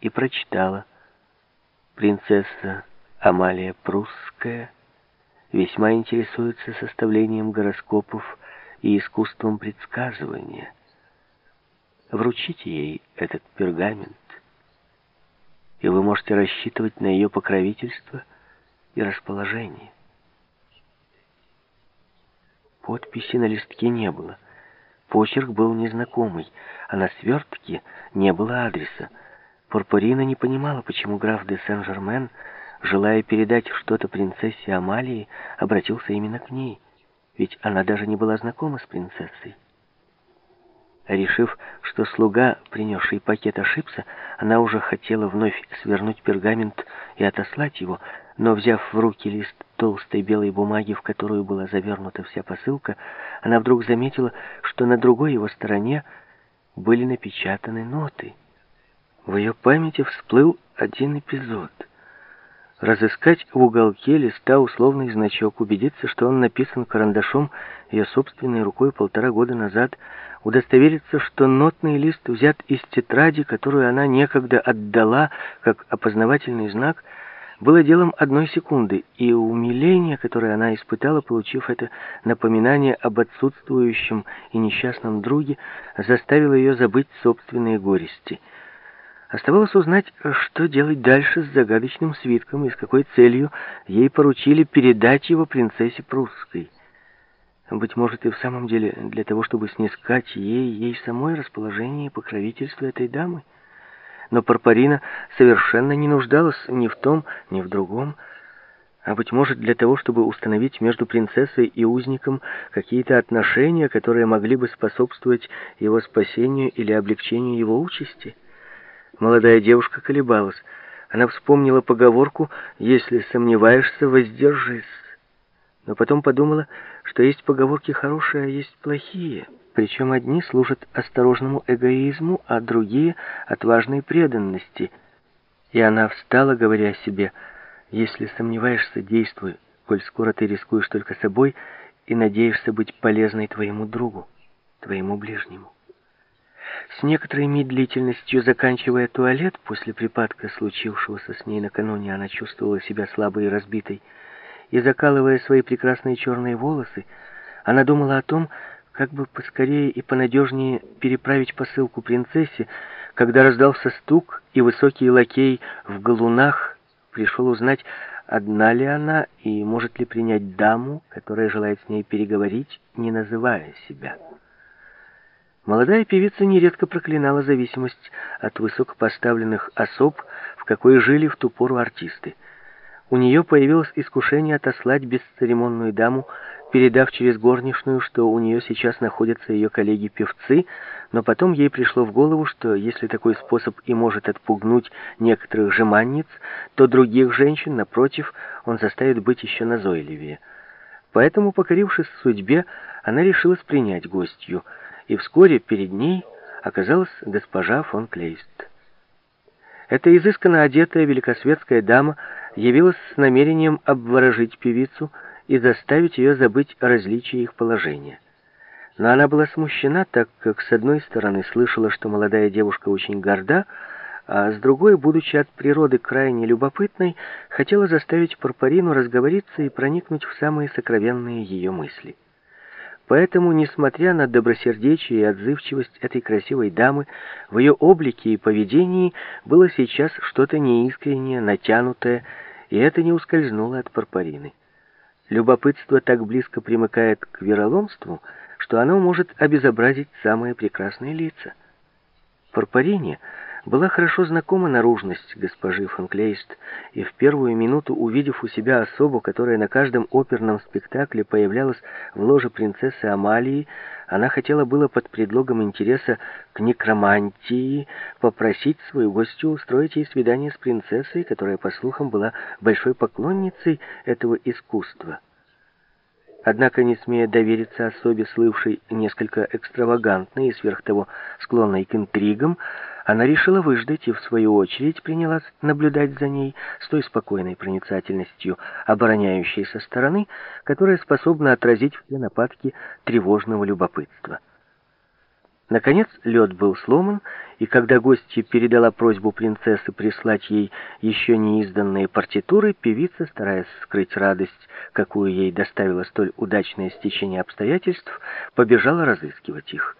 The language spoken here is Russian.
и прочитала. Принцесса Амалия Прусская весьма интересуется составлением гороскопов и искусством предсказывания. Вручите ей этот пергамент, и вы можете рассчитывать на ее покровительство и расположение. Подписи на листке не было. Почерк был незнакомый, а на свертке не было адреса. Пурпурина не понимала, почему граф де Сен-Жермен, желая передать что-то принцессе Амалии, обратился именно к ней, ведь она даже не была знакома с принцессой. Решив, что слуга, принесший пакет, ошибся, она уже хотела вновь свернуть пергамент и отослать его, но, взяв в руки лист толстой белой бумаги, в которую была завернута вся посылка, она вдруг заметила, что на другой его стороне были напечатаны ноты. В ее памяти всплыл один эпизод. Разыскать в уголке листа условный значок, убедиться, что он написан карандашом ее собственной рукой полтора года назад, удостовериться, что нотный лист взят из тетради, которую она некогда отдала как опознавательный знак, было делом одной секунды, и умиление, которое она испытала, получив это напоминание об отсутствующем и несчастном друге, заставило ее забыть собственные горести — Оставалось узнать, что делать дальше с загадочным свитком и с какой целью ей поручили передать его принцессе прусской. Быть может, и в самом деле для того, чтобы снискать ей, ей самой расположение и покровительство этой дамы. Но Парпарина совершенно не нуждалась ни в том, ни в другом, а, быть может, для того, чтобы установить между принцессой и узником какие-то отношения, которые могли бы способствовать его спасению или облегчению его участи. Молодая девушка колебалась. Она вспомнила поговорку «Если сомневаешься, воздержись». Но потом подумала, что есть поговорки хорошие, а есть плохие. Причем одни служат осторожному эгоизму, а другие — отважной преданности. И она встала, говоря себе, «Если сомневаешься, действуй, коль скоро ты рискуешь только собой и надеешься быть полезной твоему другу, твоему ближнему». С некоторой медлительностью заканчивая туалет, после припадка, случившегося с ней накануне, она чувствовала себя слабой и разбитой, и закалывая свои прекрасные черные волосы, она думала о том, как бы поскорее и понадежнее переправить посылку принцессе, когда раздался стук, и высокий лакей в галунах пришел узнать, одна ли она и может ли принять даму, которая желает с ней переговорить, не называя себя. Молодая певица нередко проклинала зависимость от высокопоставленных особ, в какой жили в ту пору артисты. У нее появилось искушение отослать бесцеремонную даму, передав через горничную, что у нее сейчас находятся ее коллеги-певцы, но потом ей пришло в голову, что если такой способ и может отпугнуть некоторых жеманниц, то других женщин, напротив, он заставит быть еще назойливее. Поэтому, покорившись судьбе, она решилась принять гостью — и вскоре перед ней оказалась госпожа фон Клейст. Эта изысканно одетая великосветская дама явилась с намерением обворожить певицу и заставить ее забыть о различии их положения. Но она была смущена, так как с одной стороны слышала, что молодая девушка очень горда, а с другой, будучи от природы крайне любопытной, хотела заставить Парпарину разговориться и проникнуть в самые сокровенные ее мысли. Поэтому, несмотря на добросердечие и отзывчивость этой красивой дамы, в ее облике и поведении было сейчас что-то неискреннее, натянутое, и это не ускользнуло от Парпарины. Любопытство так близко примыкает к вероломству, что оно может обезобразить самые прекрасные лица. Парпарине была хорошо знакома наружность госпожи фон Клейст, и в первую минуту, увидев у себя особу, которая на каждом оперном спектакле появлялась в ложе принцессы Амалии, она хотела было под предлогом интереса к некромантии попросить свою гостью устроить ей свидание с принцессой, которая, по слухам, была большой поклонницей этого искусства. Однако, не смея довериться особе, слывшей несколько экстравагантной и сверх того склонной к интригам, она решила выждать и, в свою очередь, принялась наблюдать за ней с той спокойной проницательностью, обороняющей со стороны, которая способна отразить все нападки тревожного любопытства. Наконец лед был сломан, и когда гостья передала просьбу принцессы прислать ей еще не изданные партитуры, певица, стараясь скрыть радость, какую ей доставило столь удачное стечение обстоятельств, побежала разыскивать их.